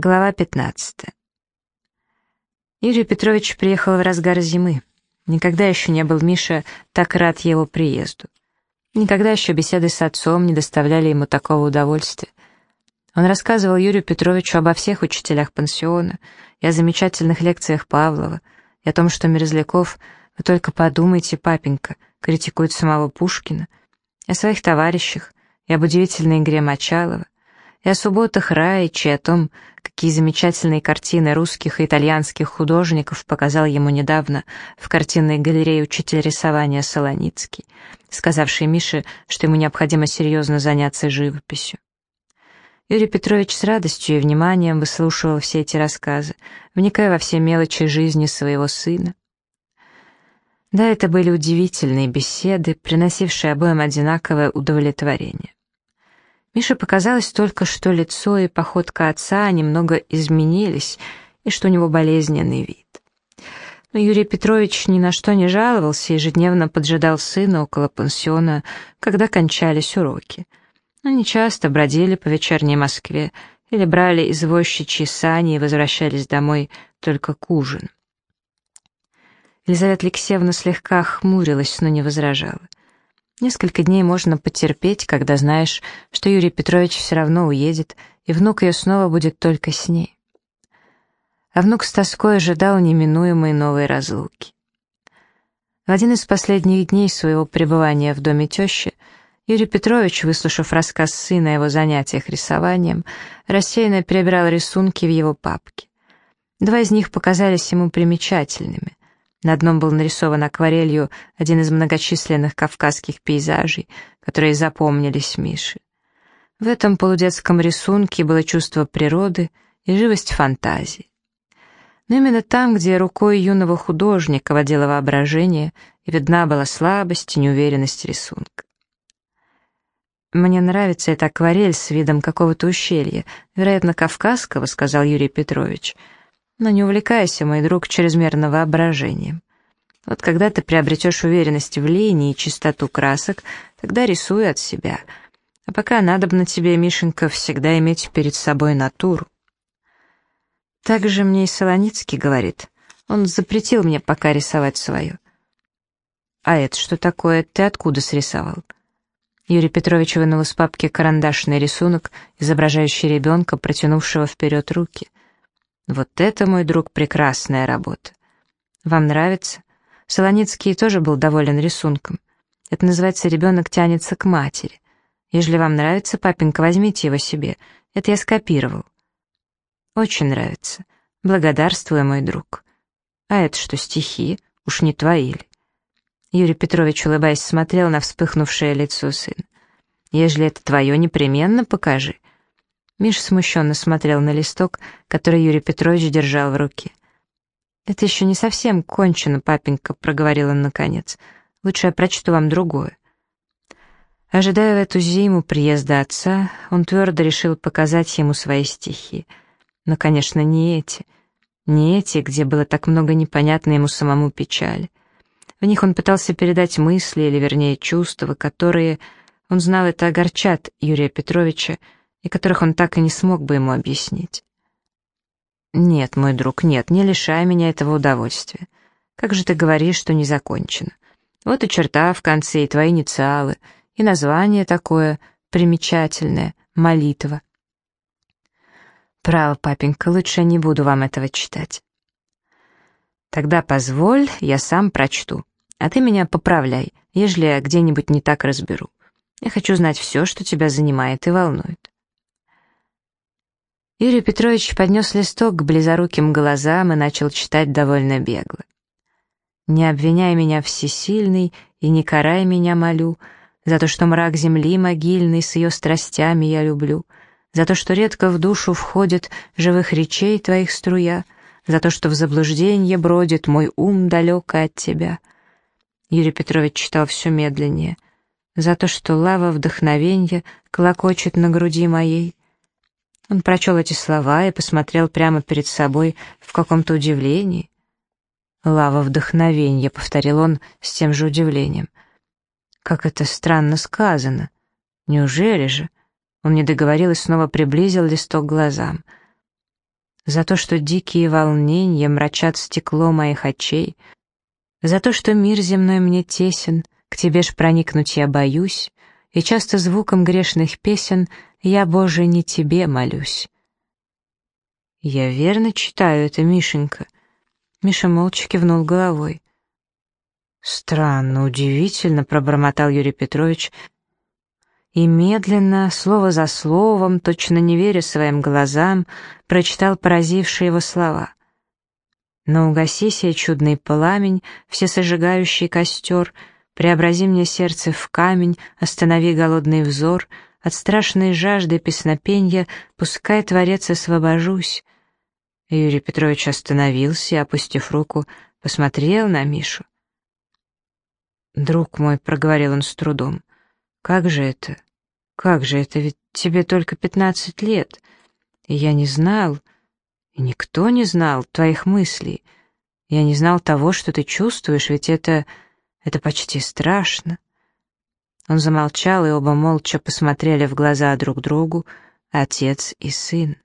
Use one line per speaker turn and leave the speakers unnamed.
Глава 15. Юрий Петрович приехал в разгар зимы. Никогда еще не был Миша так рад его приезду. Никогда еще беседы с отцом не доставляли ему такого удовольствия. Он рассказывал Юрию Петровичу обо всех учителях пансиона, и о замечательных лекциях Павлова, и о том, что Мерзляков, вы только подумайте, папенька, критикует самого Пушкина, и о своих товарищах, и об удивительной игре Мочалова, и о субботах Раичи, и о том, какие замечательные картины русских и итальянских художников показал ему недавно в картинной галерее учитель рисования Солоницкий, сказавший Мише, что ему необходимо серьезно заняться живописью. Юрий Петрович с радостью и вниманием выслушивал все эти рассказы, вникая во все мелочи жизни своего сына. Да, это были удивительные беседы, приносившие обоим одинаковое удовлетворение. Мише показалось только, что лицо и походка отца немного изменились, и что у него болезненный вид. Но Юрий Петрович ни на что не жаловался, ежедневно поджидал сына около пансиона, когда кончались уроки. Они часто бродили по вечерней Москве или брали извозчичьи сани и возвращались домой только к ужину. Елизавета Алексеевна слегка хмурилась, но не возражала. Несколько дней можно потерпеть, когда знаешь, что Юрий Петрович все равно уедет, и внук ее снова будет только с ней. А внук с тоской ожидал неминуемой новой разлуки. В один из последних дней своего пребывания в доме тещи Юрий Петрович, выслушав рассказ сына о его занятиях рисованием, рассеянно перебирал рисунки в его папке. Два из них показались ему примечательными. На одном был нарисован акварелью один из многочисленных кавказских пейзажей, которые запомнились Мише. В этом полудетском рисунке было чувство природы и живость фантазии. Но именно там, где рукой юного художника водило воображение, и видна была слабость и неуверенность рисунка. «Мне нравится эта акварель с видом какого-то ущелья, вероятно, кавказского», — сказал Юрий Петрович. Но не увлекайся, мой друг, чрезмерно воображением. Вот когда ты приобретешь уверенность в линии и чистоту красок, тогда рисуй от себя. А пока надобно тебе, Мишенька, всегда иметь перед собой натуру. Так же мне и Солоницкий говорит. Он запретил мне пока рисовать свое. А это что такое? Ты откуда срисовал? Юрий Петрович вынул из папки карандашный рисунок, изображающий ребенка, протянувшего вперед руки. Вот это, мой друг, прекрасная работа. Вам нравится? Солоницкий тоже был доволен рисунком. Это называется «ребенок тянется к матери». Если вам нравится, папенька, возьмите его себе. Это я скопировал. Очень нравится. Благодарствую, мой друг. А это что, стихи? Уж не твои ли? Юрий Петрович, улыбаясь, смотрел на вспыхнувшее лицо сына. «Ежели это твое, непременно покажи. Миша смущенно смотрел на листок, который Юрий Петрович держал в руке. «Это еще не совсем кончено, папенька», — проговорил он наконец. «Лучше я прочту вам другое». Ожидая в эту зиму приезда отца, он твердо решил показать ему свои стихи. Но, конечно, не эти. Не эти, где было так много непонятной ему самому печали. В них он пытался передать мысли, или вернее чувства, которые, он знал, это огорчат Юрия Петровича, и которых он так и не смог бы ему объяснить. «Нет, мой друг, нет, не лишай меня этого удовольствия. Как же ты говоришь, что не закончено? Вот и черта в конце, и твои инициалы, и название такое примечательное — молитва». «Право, папенька, лучше я не буду вам этого читать». «Тогда позволь, я сам прочту, а ты меня поправляй, ежели я где-нибудь не так разберу. Я хочу знать все, что тебя занимает и волнует». Юрий Петрович поднес листок к близоруким глазам и начал читать довольно бегло. «Не обвиняй меня всесильный и не карай меня, молю, за то, что мрак земли могильный с ее страстями я люблю, за то, что редко в душу входит живых речей твоих струя, за то, что в заблужденье бродит мой ум далеко от тебя». Юрий Петрович читал все медленнее. «За то, что лава вдохновенья клокочет на груди моей, он прочел эти слова и посмотрел прямо перед собой в каком-то удивлении. «Лава вдохновенья», — повторил он с тем же удивлением. «Как это странно сказано! Неужели же?» Он не договорил и снова приблизил листок глазам. за то, что дикие волнения мрачат стекло моих очей, за то, что мир земной мне тесен, к тебе ж проникнуть я боюсь, и часто звуком грешных песен я, Боже, не тебе молюсь. Я верно читаю это, Мишенька. Миша молча кивнул головой. Странно, удивительно, пробормотал Юрий Петрович, и медленно, слово за словом, точно не веря своим глазам, прочитал поразившие его слова. «Но угаси сей чудный пламень, всесожигающий костер, преобрази мне сердце в камень, останови голодный взор, от страшной жажды песнопенья, пускай, Творец, освобожусь». Юрий Петрович остановился и, опустив руку, посмотрел на Мишу. «Друг мой», — проговорил он с трудом, — «как же это? Как же это? Ведь тебе только пятнадцать лет. И я не знал, и никто не знал твоих мыслей. Я не знал того, что ты чувствуешь, ведь это... это почти страшно». Он замолчал, и оба молча посмотрели в глаза друг другу, отец и сын.